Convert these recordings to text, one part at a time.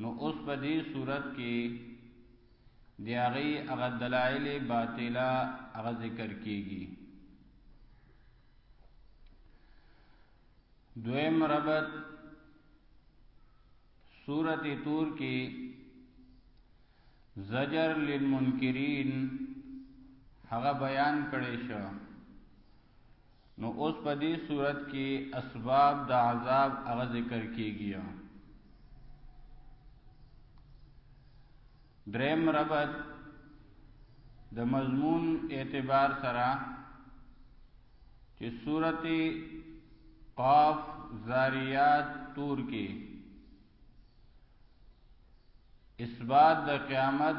نو اوس په دې صورت کې د هغې هغه دلایل باطله هغه ذکر کیږي دویم ربط سورت تور کې زجر للمنکرین هغه بیان کړي شو نو اوس په دې صورت کې اسباب د عذاب هغه ذکر کیږي دریم ربط د مضمون اعتبار سره چې سورته قاف زاریات تور کې اثبات د قیامت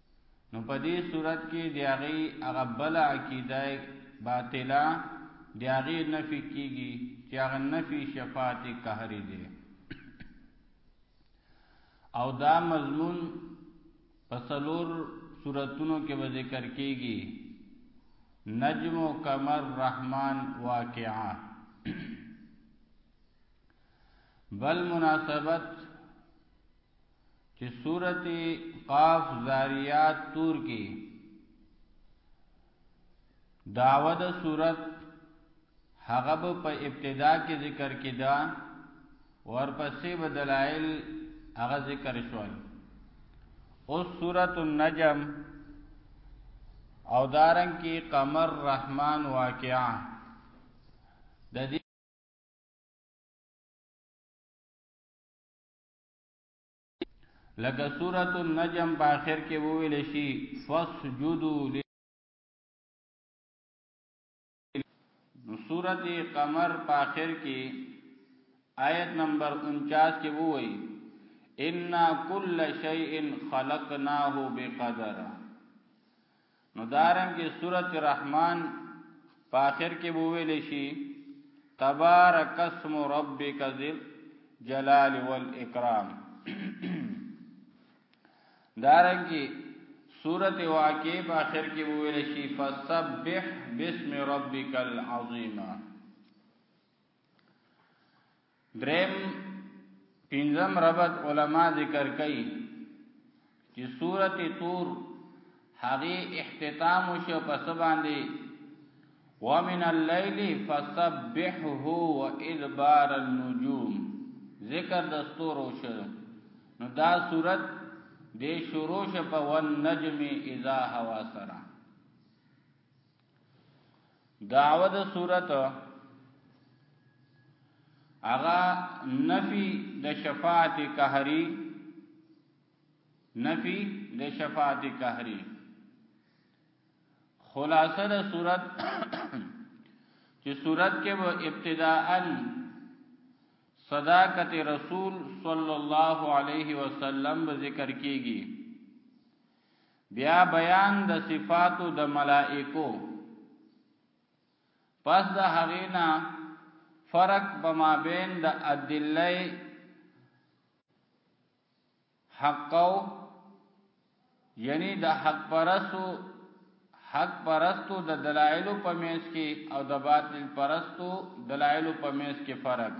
نو په دې صورت کې دی هغه هغه بل عقیده باطله دی هغه نفي کیږي چې هغه نفي شفاعت قهري دی او دا مضمون په څلور سوراتونو کې به ذکر کیږي نجم و قمر رحمان واقعا بل مناسبت چې سورت قاف زاریات تور کې داوه د سورت هغه په ابتدا کې ذکر کېدا ورپسې به دلایل هغه ذکر شول او سورت النجم او دارنګ کې قمر رحمان واقعا د لکه سورۃ النجم په اخر کې وویل شي فسجدوا ل نو سورۃ قمر په اخر کې آیت نمبر 49 کې وویل ان کل شیء خلقناه بقدر نو دارنګه سورته رحمان په اخر کې وویل شي تبارک اسم ربک ذل جلال والاکرام دارنګه سورته واقع په اخر کې وویل شي فسبح بسم ربک العظیم دریم پنځم ربط علما ذکر کوي چې سورته تور هغه اختتام شو پس باندې ومن الليل فسبحه وادبار النجوم ذکر د ستورو شو نو دا صورت د شروع شپه ون نجم اذا هوا سره دعوه د صورت اغا نفی د شفاعت قهری نفی د شفاعت قهری خلاصه د صورت چې صورت کې و ابتداءا صداقت رسول صلی الله علیه وسلم ذکر کیږي بیا بیان د صفاتو د ملائکو پس د هغینا فرق په مابین د ادله حق او یعنی د حق پرسو حق پرستو د دلایل په میس کې او د باطل پرستو دلایل په میس کې فرق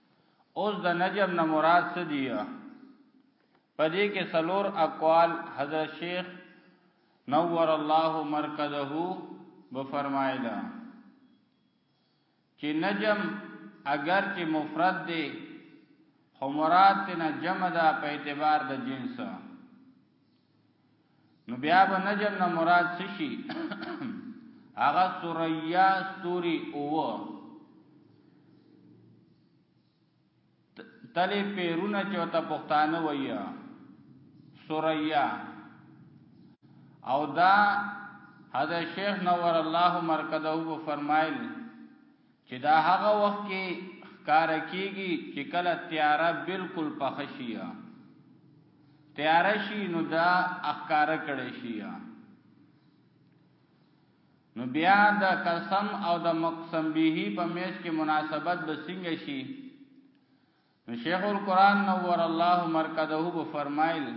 اوس د نجم نه مراد څه دی په دې کې څلور اقوال حضرت شیخ نور الله مرکزه به فرمایلا چې نجم اگر چې مفرد دی خو مراد تینا جمع ده په اعتبار د جنس نو بیا به نجم نه مراد څه شي هغه سوریا ستوري او تلې پیرونه چې وته پښتانه وایي سوریا او دا حضرت شیخ نور الله مرکزه وو فرمایل چې دا هغه وخت کې ښکار کیږي چې کله تیاره بالکل پخ شي تیاره شي نو دا ښکار کړي شي نو بیا د قسم او د مقسم به په میش کې مناسبت به څنګه شي نو شیخ القران نور الله مرکزه به فرمایل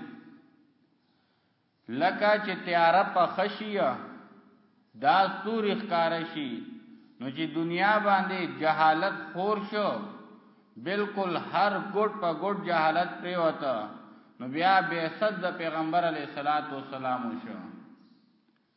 لکه چې تیاره پخه شي دا ستوري ښکاره شي نو چې دنیا باندې جهالت خور شو بالکل هر ګډ په ګډ جهالت پریوته نو بیا به صد پیغمبر علی صلوات و سلام شو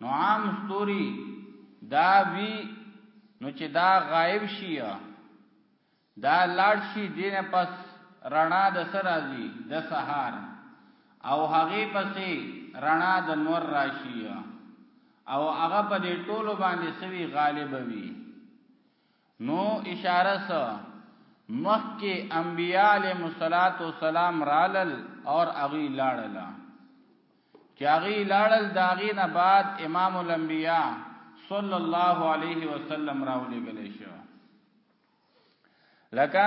نو عام ستوري دا وی نو چې دا غائب شي دا لاړ شي دینه پس رڼا د سر راځي د سهار او هغه پسې رڼا د نور راشي او هغه په دې ټولو باندې سوي غالب وي نو اشاره سو مخکې انبیاء علیهم الصلاۃ والسلام رالل اور اغي لاړل چې اغي لاړل داغي نه بعد امام الانبیاء صلی الله علیه وسلم راولې غلې شو لکه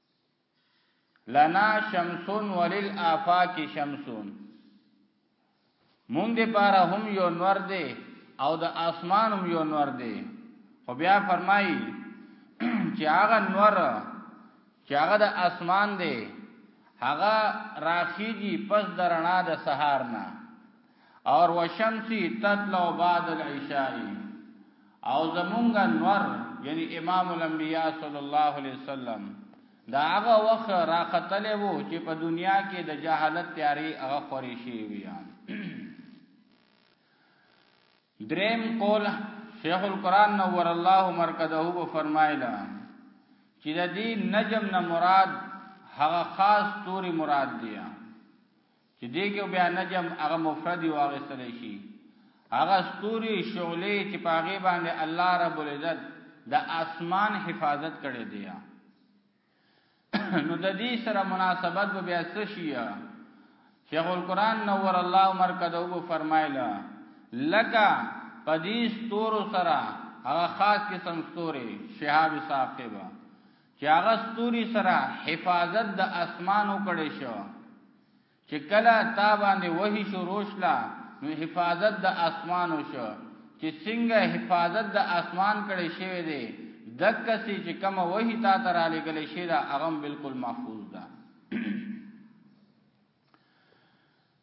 لنا شمسون ولل آفاق شمسون مونږ دې پاره هم یو نور دی او د اسمان هم یو نور دی خو بیا فرمایي چې هغه نور چې هغه د اسمان دی هغه راخیږي پس درنا د سهار نه اور وشمسی تطلع بعد العشاء او زمونږ نور یعنی امام الانبیاء صلی الله علیه وسلم دا هغه وخت راختلې وو چې په دنیا کې د جهالت تیاری هغه خوري شي ویا دریم قول شیخ القران نور الله مرکزه و فرمایلا چې د دې نجم نه مراد هغه خاص توري مراد دی چې دې کې بیا نجم هغه مفرد یې واغستلی شي هغه ستوري شعلې چې په هغې باندې الله رب العزت د آسمان حفاظت کړی دی نو د دې سره مناسبت به بیا څه شي شیخ القرآن نور الله مرکزه وو فرمایله لکه پدیس تور سره هغه خاص قسم ستوري شهاب ثاقب چې هغه ستوري سره حفاظت د اسمان وکړي شو چې کله تا باندې وحي شروع شلا نو حفاظت د اسمان وشو چې څنګه حفاظت د اسمان کړي شوی دی دکه سي چې کوم وحي تا تر علی ګلې شي دا هغه بالکل محفوظ ده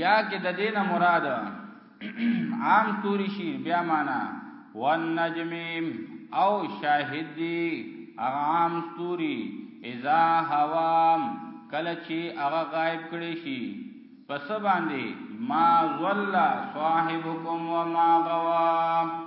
یا کې د دین مراد عام توری شي بیا معنا والنجم او شاهد دی عام توری اذا هوام کله چې هغه غائب کړي شي پس باندې ما ظل صاحبكم وما غوا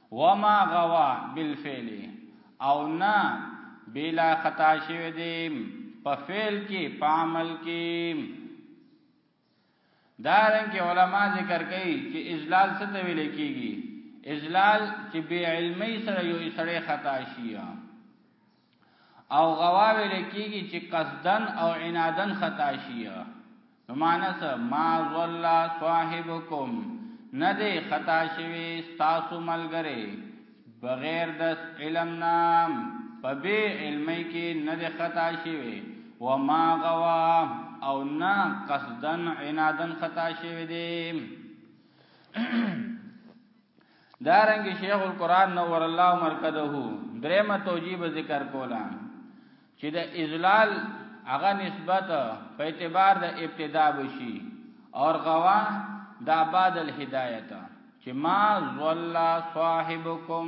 وما غوا بالفعل او نه بلا خطا شوی دی په فعل کې په عمل کې دارن کې علما ذکر کوي چې اجلال څه ته ویل کیږي اجلال چې بے علمي سره یو سړی خطا شي او غوا ویل کیږي چې قصدن او عنادن خطا شي نو مانس ما ظل صاحبکم نه دی خطا شوی تاسو ملګری بغیر د علم نام په بی علمي کې نه دی خطا شوی و ما غوا او نه قصدن عنادن خطا شوی دی دارنګ شیخ القران نور الله مرکزه درېمه توجیه به ذکر کولا چې د اذلال هغه نسبت په اعتبار د ابتدا بشي او غوا د بعد الهدایت چې ما ظل صاحبکم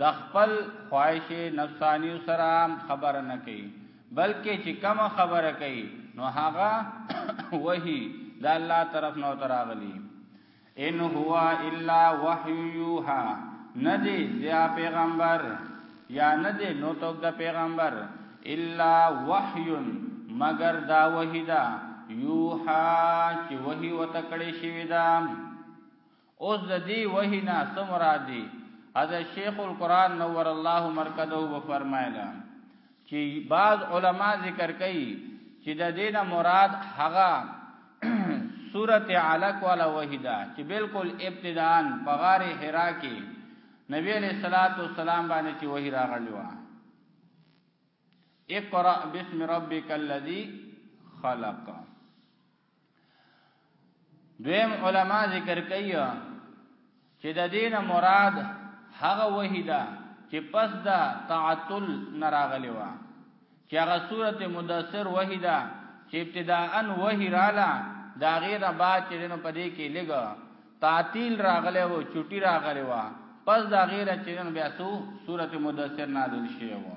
د خپل خواهش نفسانی سره خبره نه کوي بلکې چې کوم خبره کوي نو هغه وਹੀ د الله طرف نو تراغلی ان هو الا وحی یوها ندی زیا پیغمبر یا ندی نو توک د پیغمبر الا وحی مگر دا وحی دا یوها چې وحی وتکړې شوی دا اوس د دې وحی نه څه مراد دی حضرت شیخ القرآن نور الله مرکزه و فرمایله چې بعض علما ذکر کوي چې د دې نه مراد هغه سورته علق والا وحی ده چې بالکل ابتداء په غار حرا کې نبی علیہ الصلوۃ والسلام باندې چې وحی راغلی و اقرا بسم ربک الذی خلق دویم علما ذکر کوي چې د دین مراد هغه وحیدا چې پس دا تعطل نراغلی و چې هغه سورته مدثر وحیدا چې ابتداءا وحی رااله دا غیر بعد چې نو پدې کې لګ تعطیل راغله و چټی راغله و پس دا غیر چې نو بیا سو سورته مدثر نازل شوه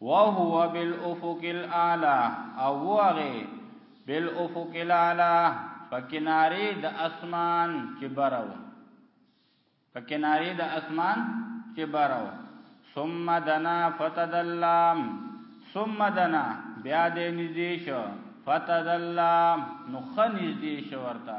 وهو بالافق الاعلى او هغه بالافق الاعلى په کناري د اسمان کې برو په کناري د اسمان کې برو ثم دنا فتدلام ثم دنا بیا دې نږدې شو فتدلام نو خنځ دې شو ورته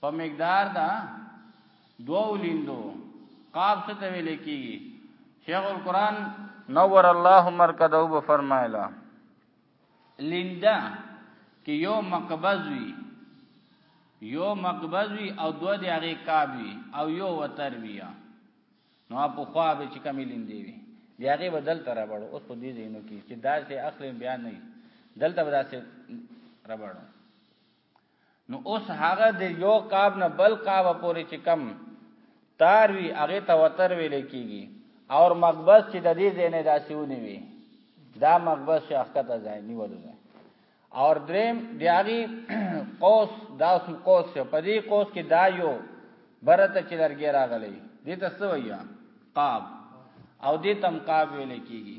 په مقدار دا دوو لیندو قاب څه ته ویل کیږي شیخ القران نور الله مرکده وب فرمایلا لیندا کې یو مقبض وی یو مقبض وی او دوه دی هغه قاب وی او یو وتر وی نو په خوا به چې کمی لیندې وی بیا هغه بدل تر راوړو اوس په دې ځینو کې چې دا سه اخلي بیا نه دلته به دا سه راوړو نو اوس هغه د یو قاب نه بل قاب پورې چې کم تار وی هغه ته وتر ویل کیږي او مقبس چې د دې زینې داسیونی وي دا مقبس چې اخته ته ځای نیول ځای او دریم دیاغي قوس دا سم قوس په پدی قوس کې دا یو برته چې لرګي راغلي دې ته سویا قاب او دې تم قاب ویل کیږي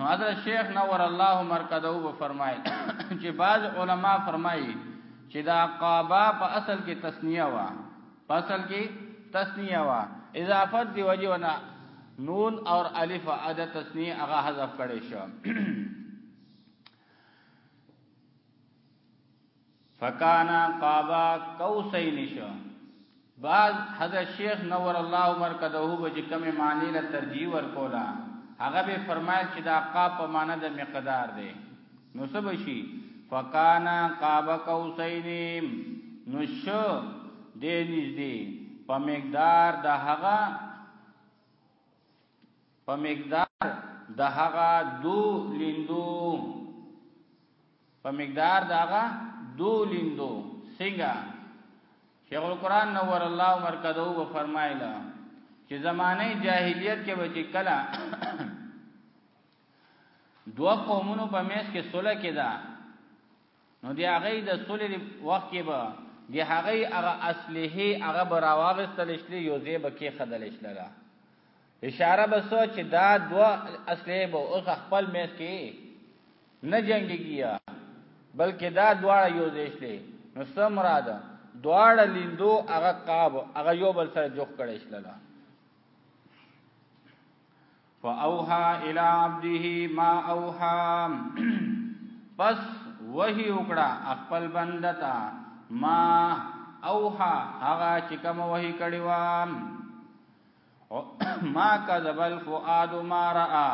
حضرت شیخ نور الله مرکزه و فرمایل چې بعض علما فرمایي چې دا قابا په اصل کې تسنیه وا په اصل کې تسنیه وا اضافت دی وجه نه نون اور الف ادا تسنیه هغه حذف کړي شو فکانا قابا قوسین شو بعض حضرت شیخ نور الله مرکزه به چې کومه معنی له ترجیح ورکولا هغه به فرمایل چې دا قاب په معنی د مقدار دی نو څه بشي فکانا قابا قوسین نو شو دې نږدې په مقدار د هغه په مقدار د هغه دو لیندو په مقدار دا غا دو لیندو څنګه شیخ القران نور الله مرکزو و فرمایله چې زمانه جاهلیت کې بچی کلا دو قومونو په میس کې صلح کېدا نو دی هغه د صلح وخت کې به دی هغه هغه اصله هغه براواغستل شلی یو زیب کې خدل شللا اشاره به سو چې دا دوه اصلې به اوس خپل میس کې نه جنگيږي بلکې دا دواړه یو ځای شلې نو سم را ده دواړه لیندو هغه قاب هغه یو بل سره جوخ کړي شللا فاوها الى عبده ما اوها پس وحی وکړه خپل بندتا ما اوها هغه چې کوم وحی کړی و ما کذب الفؤاد ما را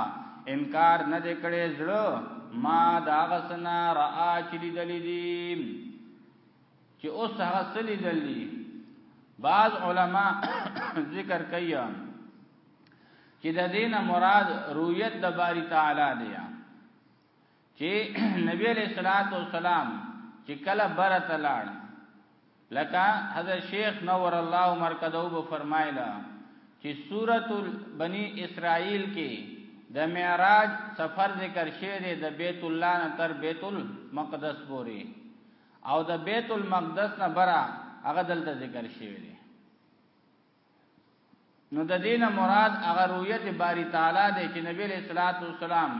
انکار نه دکړې زړه ما دا غسنا را چې لیدلې دي چې اوس هغه سلی دلی بعض علما ذکر کوي چې د دینه مراد رؤیت د باری تعالی دی چې نبی علیہ الصلوۃ والسلام چې کله برت لاړ لکه حضرت شیخ نور الله مرکزو به فرمایلا چې سورۃ بنی اسرائیل کې د معراج سفر ذکر شوی دی د بیت الله نه تر بیت المقدس پورې او د بیت المقدس نه برا هغه دلته ذکر شوی دی نو د دینه مراد هغه رؤیت باری تعالی دی چې نبی علیہ الصلوۃ والسلام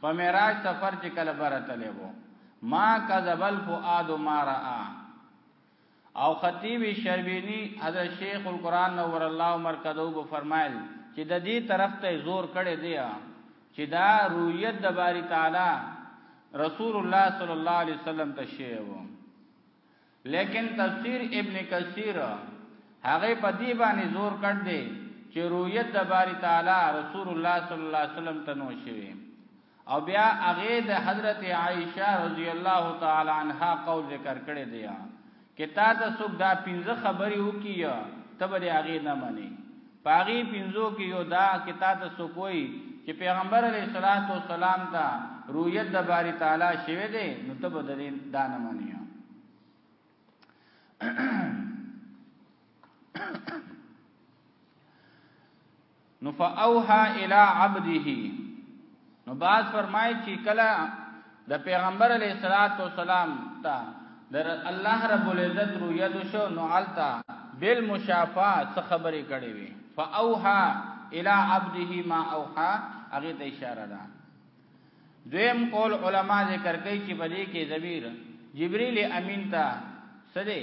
په معراج سفر چې کله برتلې وو ما کذب الفؤاد ما را او خطیب شربینی حضرت شیخ القران نور الله مرکزو به فرمایل چې د دې طرف ته زور کړی دی چې دا رؤیت د باری تعالی رسول الله صلی الله علیه وسلم ته شی وو لیکن تفسیر ابن کثیر هغه په دی باندې زور کړ دی چې رؤیت د باری تعالی رسول الله صلی الله علیه وسلم ته نو شوی او بیا هغه د حضرت عائشه رضی الله تعالی عنها قول ذکر کړی دی کتا ته څوک دا پنځه خبرې وکیه تبه هغه نه منی پاغي پنځو کې یو دا کتا ته سو کوئی چې پیغمبر علی صلوات و سلام ته رؤیت د باری تعالی شوه دی نو ته بدلین دا نه مانیا نو فاوها الی عبده نو باز فرمایي چې کله د پیغمبر علیه الصلاۃ والسلام ته در الله رب العزت رؤیت شو نو علتا بالمشافا څه خبرې کړې وي فاوها الى عبده ما اوها هغه ته اشاره ده دویم قول علما ذکر کوي چې بلې کې ضمیر جبرئیل امین ته سده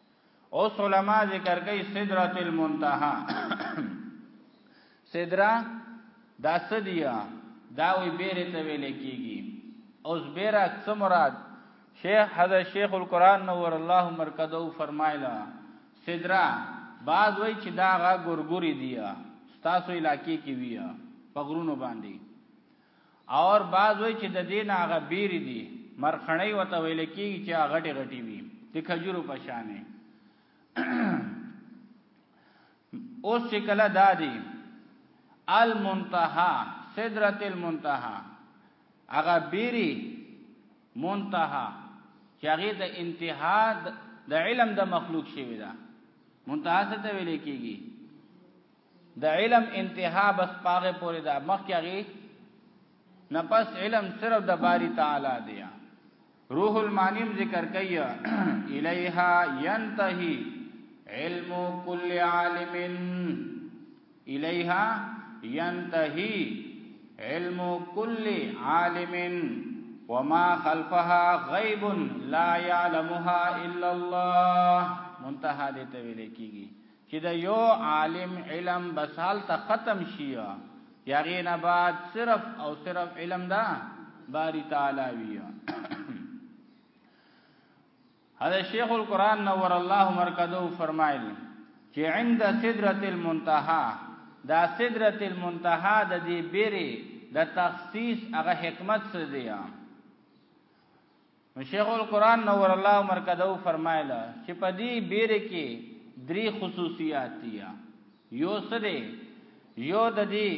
اوس علما ذکر کوي سدرۃ المنتهى سدرا دا سدیا دا وی بیره ته ویل کیږي اوس بیره څه مراد شیخ حضرت شیخ القران نور الله مرکزو فرمایلا سدرا بعض وی چې دا غا ګورګوري دیا تاسو علاقې کې ویا پغرونو باندې اور بعض وای چې د دې نه هغه بیر دي مرخنۍ وته ویل کیږي چې هغه غټي غټي وي د کجورو په شانې اوس چې کله دادی المنتها سدرت المنتها هغه بیری منتها چې هغه د انتها د علم د مخلوق شوی دا منتها څه ته ویل کیږي د علم انتها بس پاغه پوری دا مخ کیږي نه پس علم صرف د باری تعالی دی روح المانیم ذکر کوي الیها ينتهي علم كل عالم الیها ينتهي علم كل عالم وما خلفها غيب لا يعلمها الا الله منتهى دې ته ویل کیږي چې د یو عالم علم بس حال ته ختم شي یا غینا بعد صرف او صرف علم دا باری تعالی وی هذا شیخ القران نور الله مرکزو فرمایل چې عند سدرۃ المنتهى دا سدرۃ المنتهى د دې بیره د تخصیص هغه حکمت څه دی شیخ القرآن نور الله مرکزو فرمایله چې په دې بیر کې درې خصوصیات دي یو سره یو د دې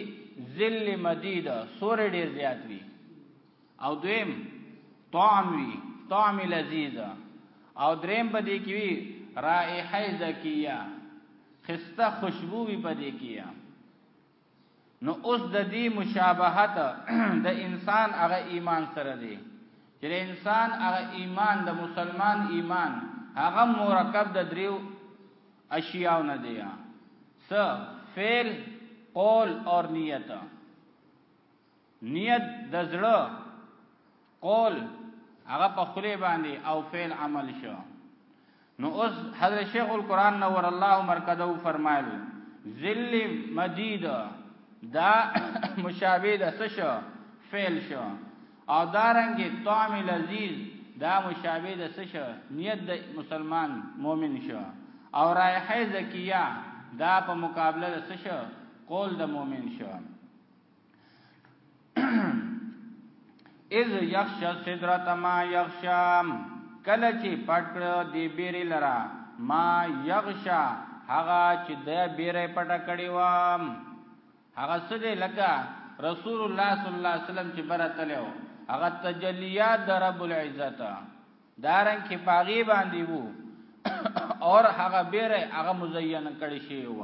ذل مدید سور ډیر زیات وي او دویم طعم وي طعم لذیذ او دریم په دې کې وي رائحه زکیه خسته خوشبو وي په دې کې نو اوس د دې مشابهت د انسان هغه ایمان سره دی چې انسان هغه ایمان د مسلمان ایمان هغه مرکب د دریو اشیاء نه دی س فعل قول اور نیت نیت د زړه قول هغه په خله باندې او فعل عمل شو نو اوس حضرت شیخ القران نور الله مرکزو فرمایل ذل مدید دا مشابه د سشو فعل شو او دارنګ طعم لذیذ دا مشابه د سشو نیت د مسلمان مؤمن شو او رایحه زکیه دا په مقابله د سشو قول د مؤمن شو اذ یخشا صدرت ما یخشا کله چې پټ کړ دی بیرې لرا ما یغشا هغه چې د بیرې پټ کړی و هغه څه دی لکه رسول الله صلی الله علیه وسلم چې برتلو هغه تجلیات د رب العزت دارن کې پاغي باندې وو اور هغه بیره هغه مزین کړی شی و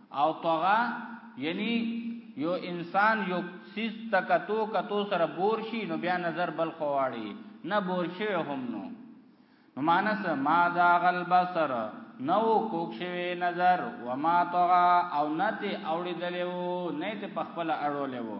او طغا یعنی یو انسان یو سیس تکتو کتو سره بور شي نو بیا نظر بل خواړي نه بور شي هم نو نو مانس ما دا غل بصر نو کوک شوی نظر و ما طغا او نته اوړي دلو نه ته پخپل اړولې وو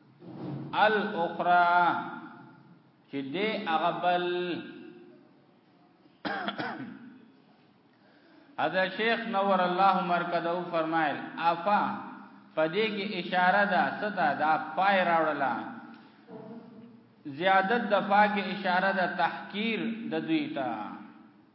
الاخرى چې دې هغه بل ادا شیخ نور الله مرکزو فرمایل افا پدې کې اشاره ده ستا دا پای راوړلا زیادت د فا کې اشاره ده تحقیر د دوی ته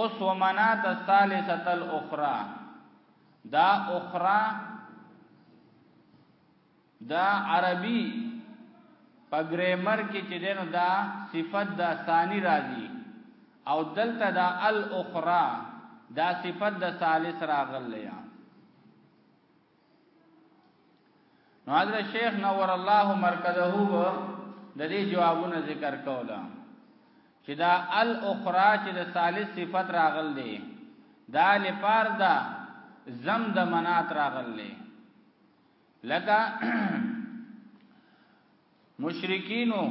اوس ومنات الثالثه الاخرى دا اخرى دا عربي په ګرامر کې چې دینو دا صفت دا ثانی راځي او دلته دا الاخرى دا صفت دا ثالث راغلی نو حضرت شیخ نور الله مرکزه د دې جوابونه ذکر کوله چې دا الاخرى چې د ثالث صفت راغل دی دا لپار دا زم د منات راغل دی لکه مشرکینو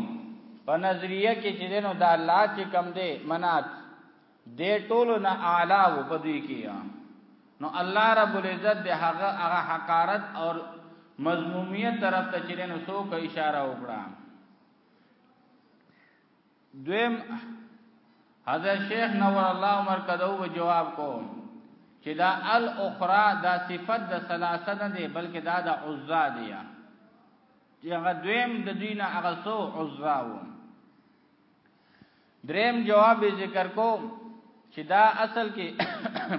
په نظریه کې چې دینو د الله چې کم دی منات دې ټولو نه اعلی و په دوی کې نو الله رب العزت د هغه هغه حقارت او مضمومیت طرف ته چې دینو سو کو اشاره وکړه دویم حضرت شیخ نور الله عمر کدو جواب کو چې دا الاخرى دا صفت د ثلاثه نه دی بلکې دا د عزا دی چې هغه دویم د دوی نه هغه سو عزرا و دریم جواب ذکر کو چې دا اصل کې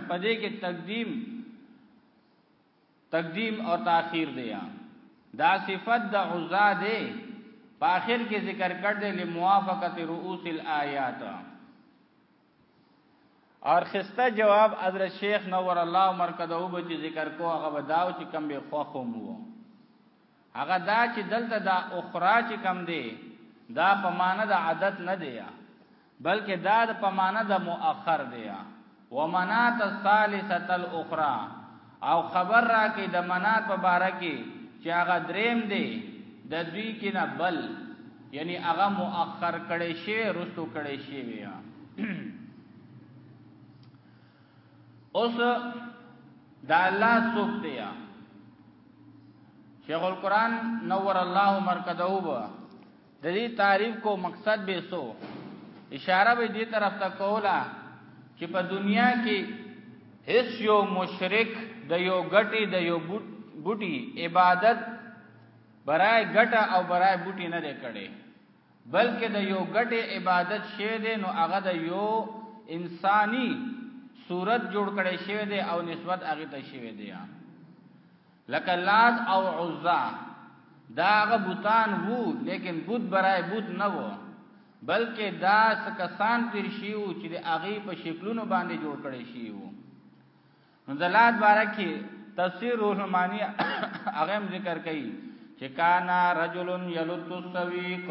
پدې کې تقدیم تقدیم او تاخير دی دا صفت د عزا دی په اخر کې ذکر کړ دې لموافقت رؤوس الآیات اور خسته جواب حضرت شیخ نور الله مرکزه وب چې ذکر کو هغه بداو چې کم به خوخو مو هغه دا چې دلته دا اخرا چې کم دی دا په معنا د عادت نه دی بلکې دا په معنا د مؤخر دی ومنات الثالثه الاخرى او خبر را کې د منات په باره کې چې هغه دریم دی د دوی کې نه بل یعنی هغه مؤخر کړي شی رستو کړي شی بیا اوس دا الله څوک دی شیخ القران نور الله مرکزه وبا د دې تعریف کو مقصد به سو اشاره به دې طرف ته کولا چې په دنیا کې هیڅ یو مشرک د یو غټي د یو بوټي عبادت برای غټه او برای بوټي نه دی کړي بلکې د یو غټي عبادت شه دی نو هغه د یو انساني صورت جوړ کړي شه دی او نسبت هغه ته شه دی لکه لات او عزا دا غ بوتان وو لیکن بوت برای بوت نه وو بلکې دا سکسان تیر شیو چې د اغي په شکلونو باندې جوړ کړي شیو نو د لات باره کې تفسیر روح المانی هغه ذکر کوي چې کانا رجل یلط السویق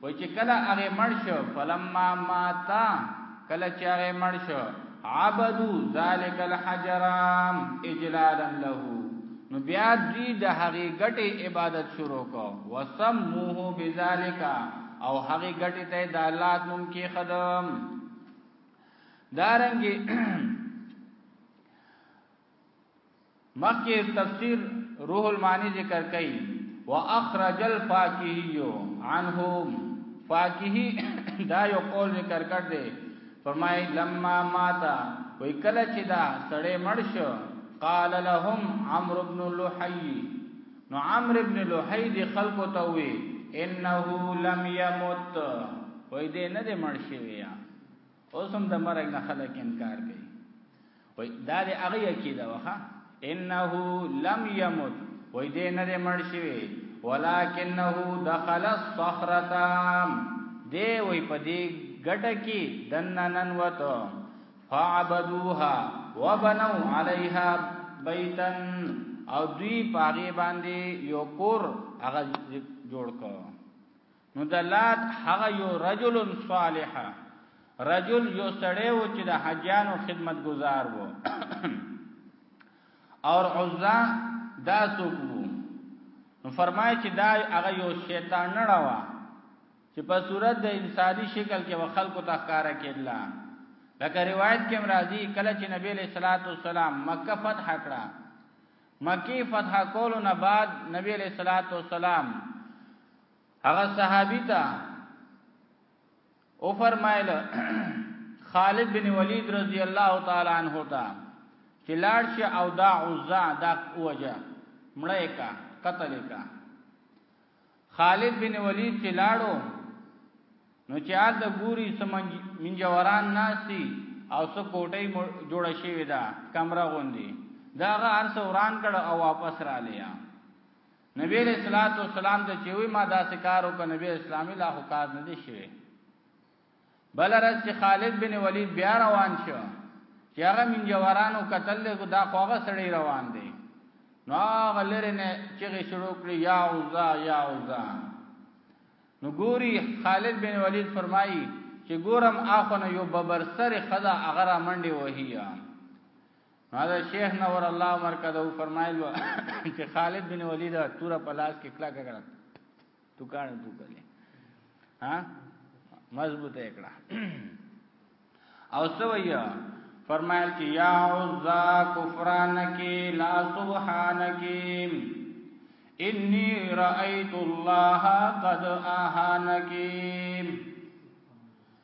وای چې کله هغه مړ شو فلما ماتا کله چې هغه مړ شو عبدو ذالک الحجرام اجلالا له نو بیا دوی د هغه ګټه عبادت شروع کو وسموه بذالک او هغه ګټه ته د الله نوم کې خدم دارنګي مخکې تفسیر روح المانی ذکر کړي واخرج الفاکهی عنهم فاکهی دا یو قول ذکر کړ دی فرمای لما ماتا وی کله چې دا سړی مړ شو قال لهم عمرو بن لحی نو عمرو بن لحی دی خلکو ته وی انه لم يمت وای دې نه دې مړ شي ویا اوس هم د مرګ نه خلک انکار کوي وای دا د هغه عقیده وخه انه لم يمت وای دې نه دې مړ شي ولکنه دخل الصخره دې وای په دې ګټه کې دنه نن وته فعبدوها وبنوا عليها بيتا او دوی پاغي باندې یو کور هغه جوړ کړ نو د لات هغه یو رجل صالح رجل یو سړی و چې د حجانو خدمت گزار وو اور عزا دا څوک وو نو فرمای چې دا هغه یو شیطان نه راوا چې په صورت د انساني شکل کې وخلکو تخکارا کېدلا لکه روایت کې مرাজি کله چې نبی له صلوات والسلام مکه فتح کړه مکی فتح کولو نه بعد نبی له صلوات والسلام هغه صحابي ته او فرمایل خالد بن ولید رضی الله تعالی عنہ ته چې لاړ شي او دا عزا دا وجه مړی کا قتل کا خالد بن ولید چې لاړو نو چې آل د ګوري سمنج منجوران ناسي او څو کوټي جوړه شي ودا کمره غوندي دا غا ارس وران کړه او واپس را لیا نبی علیہ الصلوۃ والسلام د چوي ما داسې کار وکړ نبی اسلامي لا هو کار نه دی شوی بل راز چې خالد بن ولید بیا روان شو چې هغه من جوارانو قتل له دا خوغه سړی روان دی نو هغه لره نه چغې شروع کړې یا عزا یا عزا نو ګوري خالد بن ولید فرمایي چې ګورم اخو نه یو ببر سر خدا اگر منډي وهیا هغه شیخ نور الله مرکزو فرمایل چې خالد بن ولید توره پلاس کې کلا کړه تو کار تو کړي ها مضبوطه کړه او سویا فرمایل چې یا عزا کفرانک لا سبحانک انی رأیت الله قد اهانک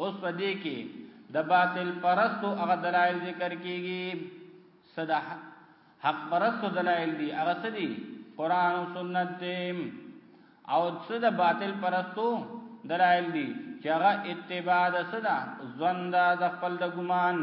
اوس په دې کې د باطل پرستو هغه دلایل ذکر کیږي صدا حق پرستو دلایل دي هغه سدي قران او سنت دي او صدا باطل پرستو دلایل دي چې هغه اتباع د صدا ځوند د خپل د ګمان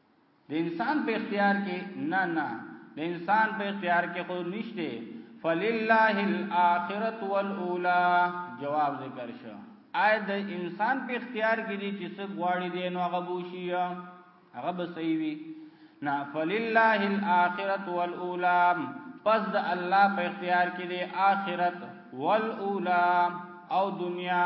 د انسان په اختیار کې نه نه د انسان په اختیار کې خو نشته فللله الاخره والاولى جواب ذکر شو آی د انسان په اختیار کې دي چې څه غواړي دی نو هغه بوشي هغه به صحیح وي نه فللله الاخره والاولى پس د الله په اختیار کې دي اخرت والاولى او دنیا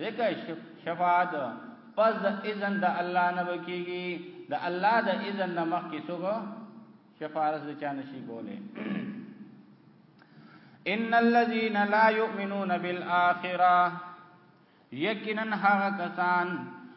ځکه شفاعت پس د اذن د الله نه وکيږي د الله د اذن نه مخکې څوک شفاعت د چا نشي کوله ان الذين لا يؤمنون بالاخره یقینا هغه کسان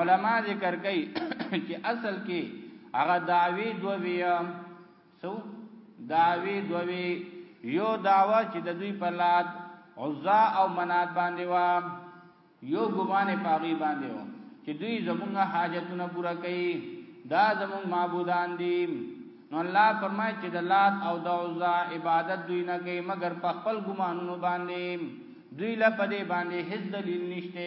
علما ذکر کوي چې اصل کې هغه دعوی دوی سو دعوی دوی یو داوا چې د دوی په لاد عزا او منات باندې وا یو ګمان پاغي باندې و چې دوی زمونږ حاجتونه پورا کوي دا زمونږ معبودان دي نو الله فرمایي چې د لات او د عزا عبادت دوی نه کوي مګر په خپل ګمانونو باندې دوی لا پدې باندې هیڅ دلیل نشته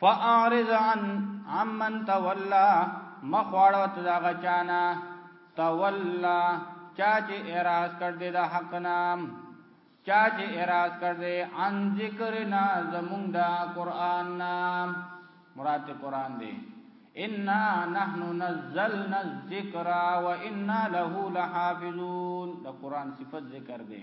فاعرض عن عمن تولى مخواړه ته دا غچانا تولى چا چې اعتراض کړ دې دا حق نام چا چې اعتراض کړ دې عن ذکرنا زمونږ دا قران نام مراد قران دی انا نحن نزلنا الذکر وانا له لحافظون دا قران صفت ذکر دی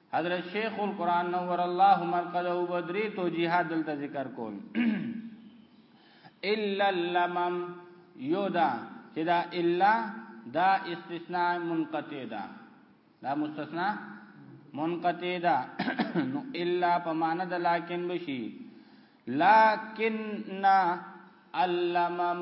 حضرت شیخ القرآن نور الله مرقده بدری توجیحات دلته ذکر کول الا اللمم یودا چې دا الا دا استثناء منقطع ده دا مستثنا منقطع ده نو الا په معنا د لکن بشي لکن اللمم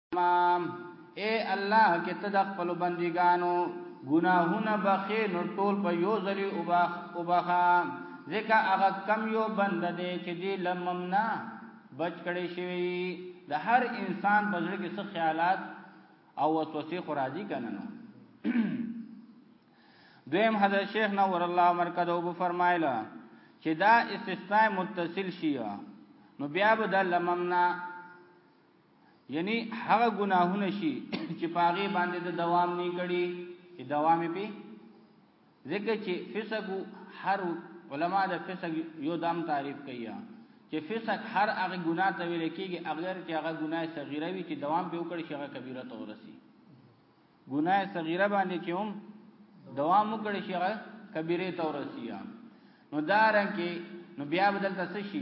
امام اے الله کې ته د خپل بندګانو ګناهونه بخې نو ټول په یو ځلی وبخ وبخا ځکه هغه کم یو بند دی چې دی لممنا بچ کړي شوی د هر انسان په ځړ کې څه خیالات او وسوسې خو راځي کنه نو دویم حضرت شیخ نور الله مرکز او فرمایله چې دا استثناء متصل شي نو بیا به د لممنا یعنی هغه ګناهونه شي چې پاغه باندې د دوام نه کړي چې دوام پی ځکه چې فسق هر علما د فسق یو دام تعریف کوي چې فسق هر هغه ګناه ته ویل کېږي اگر چې هغه ګناه صغیره وي چې دوام به وکړي هغه کبیره ته ورسي ګناه صغیره باندې چې هم دوام وکړي هغه کبیره ته ورسي نو دارن کې نو بیا بدل تاسو شي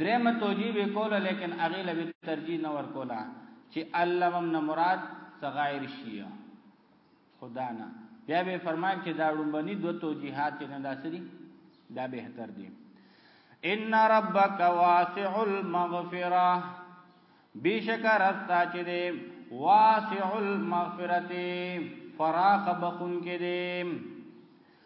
درېمه توجیه به کوله لیکن هغه لوي ترجیح نه ور کوله چې علمم نه مراد صغائر شي خدا نه بیا به فرمایل چې دا ړومبني دوه توجیهات نه داسري دا به تر دي ان ربک واسع المغفره بیشک رستا چې دې واسع المغفرته فراخ بخون کې دې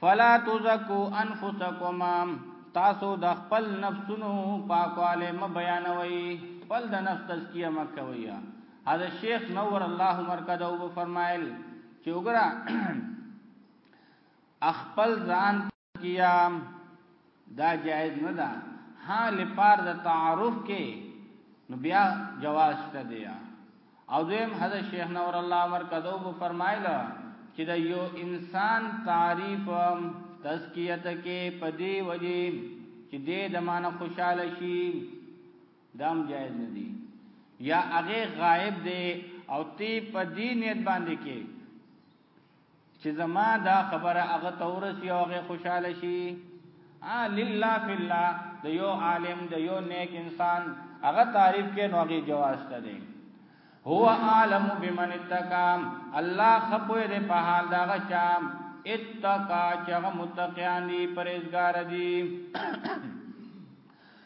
فلا تزکو انفسکما تاسو د خپل نفسونو پاکواله م بیانوي خپل د نفس تزکیه م کوي حضرت شیخ نور الله مرکزه و فرمایل چې وګړه خپل ځان تزکیه دا جایز نه ده ها لپاره د تعارف کې نو بیا جواز شته دی او دویم حضرت شیخ نور الله مرکزو به فرمایله چې د یو انسان تعریف تزکیت کې پدی وجی چې دې د مان خوشاله شي دام جایز نه دی یا هغه غائب دی او تی پدی نیت باندې کې چې زما دا خبره هغه تورس یو هغه خوشاله شي ا لله فی الله د یو عالم د یو نیک انسان هغه تعریف کې نو هغه جواز ته دی هو عالم بمن اتقام الله خپوی دې په حال دا غچام اتقا چې متقیان دي پرهیزګار دي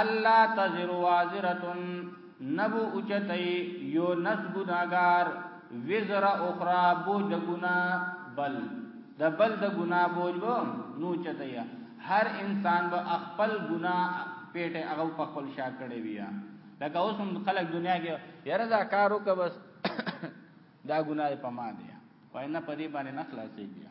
الله تزر وازرتن نبو اوچتای یو نس گناگار وزر اخرى بوج د گنا بل د بل د گنا بوج بو نو چتای هر انسان به خپل گنا پیټه هغه په خپل شا کړی بیا لکه اوس هم خلک دنیا کې یاره دا کارو که بس دا ګناه په ما دی وای نه پدی باندې نه خلاصې بیا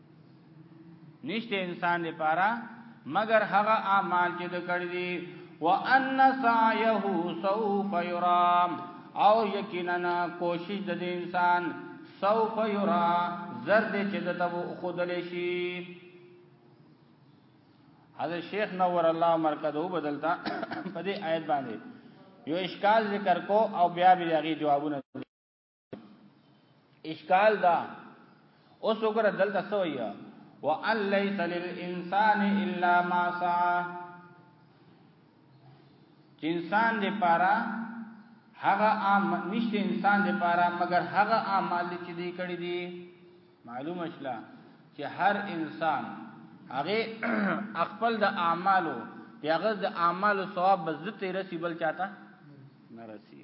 نشته انسان لپاره مگر هغه اعمال چې د کړی دي وان سعيه سوف يرام او یقینا کوشش د انسان سوف یرا زرد چې د تب خودل شي حضرت شیخ نور الله مرکزو بدلتا په دې آیت باندې یو اشکال ذکر کو او بیا بیا غي جوابونه اشکال دا اوس وګوره دلته سویا وان ليس للانسان الا ما سعى چې انسان دې پاره هغه عام نشته انسان دې پاره مگر هغه اعمال چې دې کړې دي معلومه شله چې هر انسان هغه خپل د اعمالو دغه د اعمالو ثواب بزته رسی بل چاته نه رسی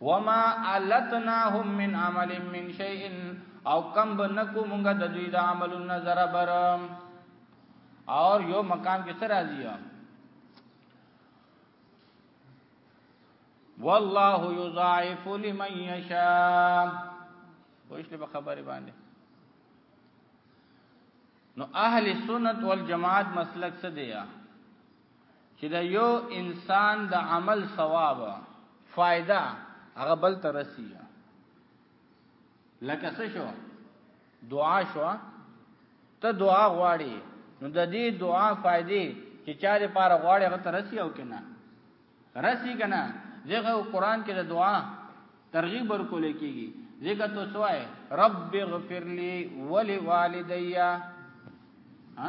وما علتناهم من عمل من شيء او کم بنکو مونږ د دوی د عمل نظر بر اور یو مقام کې سره راځي والله يضاعف لمن يشاء وښله په خبره باندې نو اهل سنت والجماعت مسلک څه دی چې دا یو انسان د عمل ثواب فائدہ هغه بل ته رسی لکه څه شو دعا شو ته دعا غواړي نو د دې دعا فائدې چې چا دې پاره غواړي هغه ته رسی او کنه رسی کنه دغه قران کې د دعا ترغیب ورکول کیږي ذکر تو سوای رب اغفر لي ولوالديا ها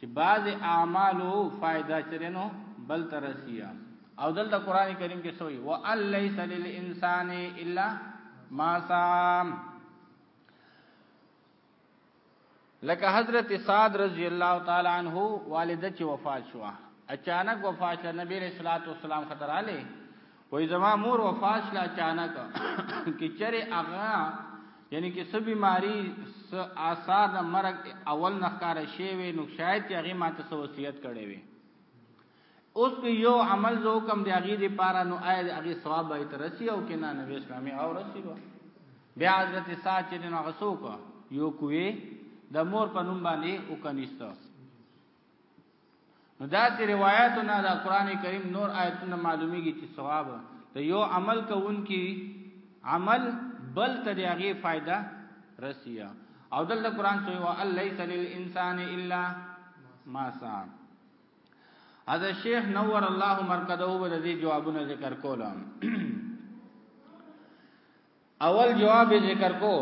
چې بعض اعمالو فائدہ چرنو بل ترسیا او دلته قران کریم کې سوې و ان ليس للانسان الا ما سام لکه حضرت صاد رضی الله تعالی عنہ والده چې وفات شو اچانک وفات شو نبی رسول الله صلی الله علیه وسلم خطر علی وای زما مور وفات شلا اچانک کی چرې اغا یعنی کې څه بیماری س آثار د مرګ اول نخکار شی وي نو شاید چې هغه ماته سو وصیت کړي وي اوس په یو عمل زو کم دی هغه دی پارا نو آی هغه ثواب به ترسي او کنا نبی اسلامي او رسي وو بیا حضرت سات چې نو غسو کو یو کوی د مور په نوم باندې وکنيسته نو دا چې روایتونه د قران کریم نور آیتونه معلومیږي چې ثواب ته یو عمل کوونکی عمل بل ته دی هغه فائدہ رسیا او دلته قران سوی وا الیس للانسان الا ما سعى اذا شیخ نور الله مرکزه به د جوابونه ذکر کولم اول جواب ذکر کو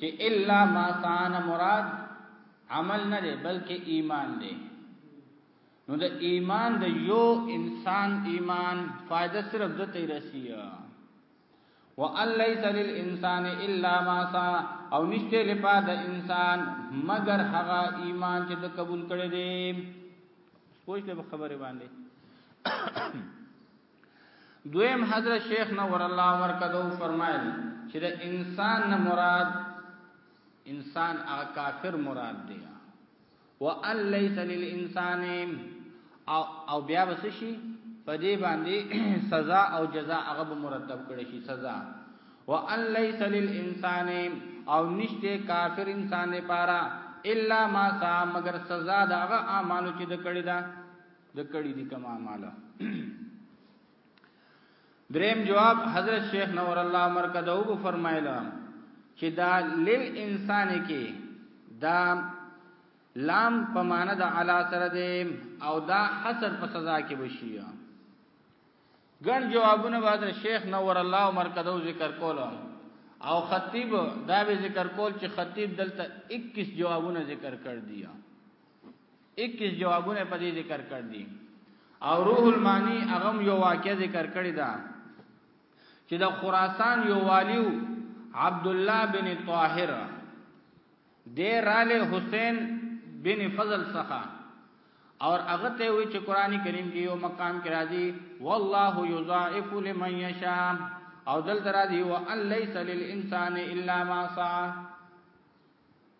چې الا ما کان مراد عمل نه دی بلکې ایمان دی نو د ایمان د یو انسان ایمان فائدہ صرف د ته رسیه وان ليس للانسان الا ما سا او نشته لپا د انسان مگر هغه ایمان چې د قبول کړي دي پوښتنه خبره باندې دویم حضرت شیخ نور الله ورکدو فرمایل چې د انسان نه مراد انسان هغه کافر مراد دی وان ليس للانسان او او بیا بس شي په دې باندې سزا او جزاء هغه به مرتب کړي شي سزا وان ليس للانسان او نشته کافر انسان لپاره الا ما سا مگر سزا دا هغه اعمالو چې د کړی دا د کړي دي کوم اعمال دریم جواب حضرت شیخ نور الله مرکز او فرمایله چې دا لیل انسان کې دا لام په معنا د علا سره دی او دا حسر په سزا کې وشي ګڼ جوابونه بعد شیخ نور الله مرکز او ذکر کوله او خطیب دا به ذکر کول چې خطیب دلته 21 جوابونه ذکر کړ دیا 21 جوابونه په دې ذکر کړ دي او روح المانی هغه یو واقعه ذکر کړی دا چې د خراسان یو والیو عبد الله بن طاهر دې راله حسین بن فضل څخه اور هغه ته وی چې قران کریم کې یو مقام کې راځي والله یضاعف لمن یشاء او دل درا دی و ان ليس للانسان الا ما سعى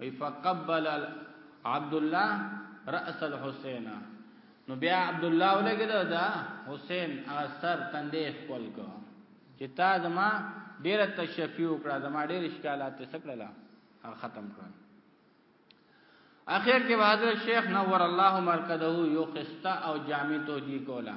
وی فقبل عبد الله راس الحسین نو بیا عبد الله ولګید دا حسین اثر تندې خپل کو چې تا زما ډیره تشفی وکړه زما ډیر اشکالات سکړه ختم کړ اخر کې حضرت شیخ نور الله مرکزه یو خسته او جامع توجیه کولا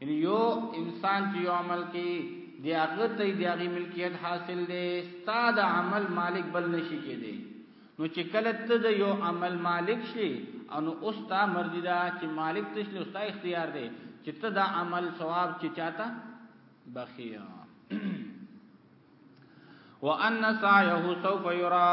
یعنی یو انسان چې یو عمل کې دی هغه ته دی هغه ملکیت حاصل دی ستاد عمل مالک بل نشي کېدی نو چې کله ته د یو عمل مالک شي او نو اوس تا مرضی دا چې مالک ته شي اوس تا اختیار دی چې ته دا عمل ثواب چې چاته بخیا وان سعيه سوف يرى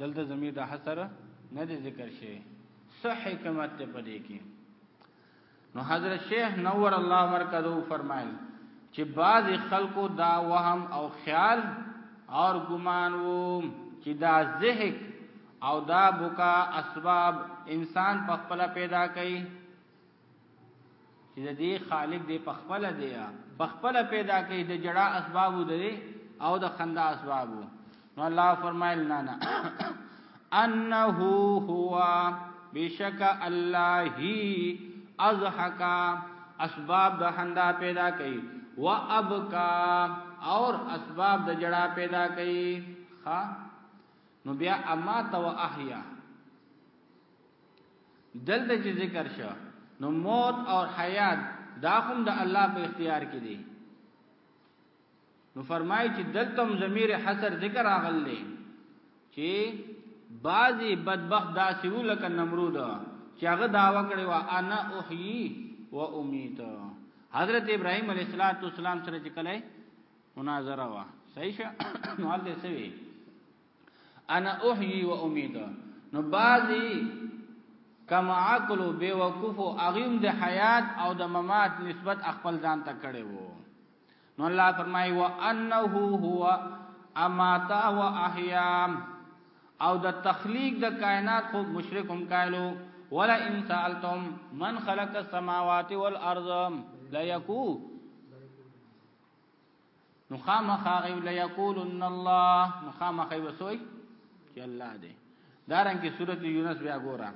دلته زمير د حسر نه دی ذکر شي صح حکمت ته پدې کې نو حضرت شیخ نور الله مرکزو فرمایل چې بعض خلکو دا وهم او خیال اور ګمان وو چې دا زهک او دا بوکا اسباب انسان په خپل پیدا کوي چې د دې خالق دې په خپل دی په خپل پیدا کوي د جړه اسباب دی او د خندا اسباب نو الله فرمایل نه نه انه هو بشک الله هی اضحک اسباب د خندا پیدا کوي وابکا اور اسباب د جړه پیدا کوي ها نو بیا اما تو احیا دلته چې ذکر شو نو موت او حیات دا هم د الله په اختیار کې دي نو فرمایي چې دلته هم ضمیر حسر ذکر راغلی چې بعضی بدبخت داسې و لکه نمرود چې هغه داوا کړی و انا احیی و امیت حضرت ابراهیم علیه السلام سره چې کله مناظره وا صحیح شه نو الله سوي انا احیی و امید نو بعضی کم عقل او بیوقوف او اغیم د حیات او د ممات نسبت خپل ځان ته کړي وو نو الله فرمایي و انه هو اماتا و احیا او د تخلیق د کائنات خو مشرک هم کایلو ولا ان سالتم من خلق السماوات والارض لا یکو نو خامخا غي ليقولن الله نو خامخا وسوي چې الله دې دارن کې سورۃ یونس بیا ګورم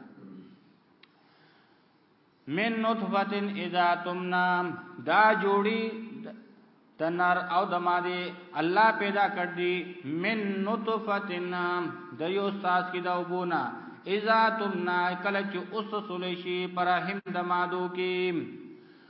من نطفه اذا تمنا دا جوړي تنر او د ماده الله پیدا کړ دي من نطفه د یو ساس کې دا وبونه اذا تمنا کله چې اوس سولې شي پرهم د مادو کې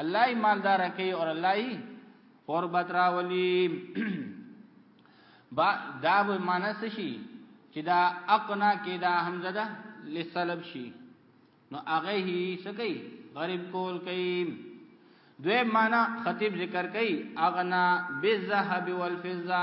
الله یې مالدار کوي او الله یې قربت راولي با دا به مانس شي چې دا اقنا کې دا حمزه ده لسلب شي نو هغه یې سکی غریب کول کوي دوی معنا خطیب ذکر کوي اغنا بالذهب والفضه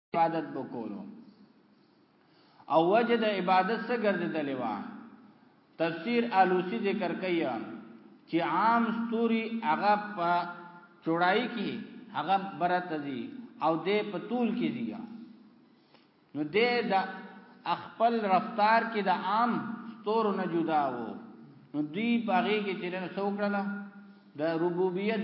عبادت وکولو او وجه د عبادت څخه ګرځیدلې و تفسیر الوسی ذکر کوي چې عام ستوري هغه په چوړای کې هغه برته دي او دې په طول کې دي نو دې د خپل رفتار کې د عام ستورو نه جدا وو نو دی پاغي کې چې له څوکړه د ربوبیت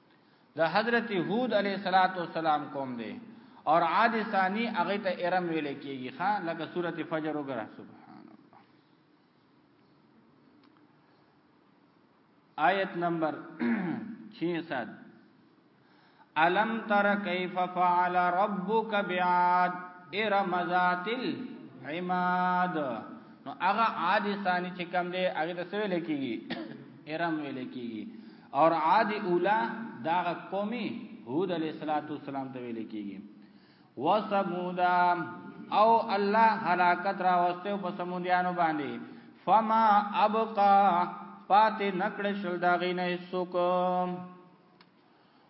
د حضرت هود علیه الصلاۃ والسلام قوم دی او عاد ثانی هغه ته ارم ویل کیږي ښا لکه سوره فجر وګره سبحان الله آیت نمبر 66 الم تر کیف فعل ربک بعاد ارم ذات العماد نو هغه عاد ثانی چې کوم دی هغه ته ویل کیږي ارم ویل کیږي اور عاد اولا دا قومي هود علیہ الصلوۃ والسلام ته ویل کیږي وسمودا او الله هلاکت را واستو په سمودیانو باندې فما ابقا پاتې نکړ شل دا غینه سوکم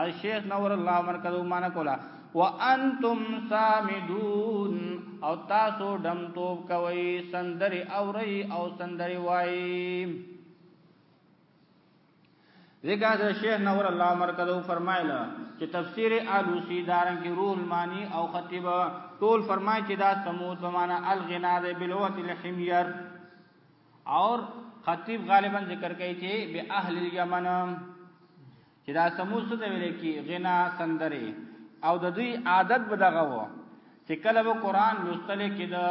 الشیخ نور الله مرکز ومانه کولا وانتم سامدون او تاسو دم توپ کوي سندري اوري او سندري وایي ذکر د شیخ نور الله مرکز فرمایله چې تفسیر الوسی دارن کې روح المانی او خطیب ټول فرمای چې دا سمود په معنا الغنا د بلوت الحمیر اور خطیب غالبا ذکر کوي چې به اهل الیمن چې دا سمو څه دی ویل کی غنا سندره او د دوی عادت به دغه وو چې کله به قران لوستل کېده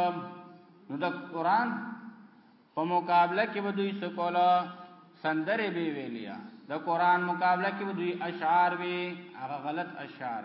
نو د قران په مقابله کې به دوی سکولا سندره به ویلیا د قران مقابله کې به دوی اشعار وی هغه غلط اشعار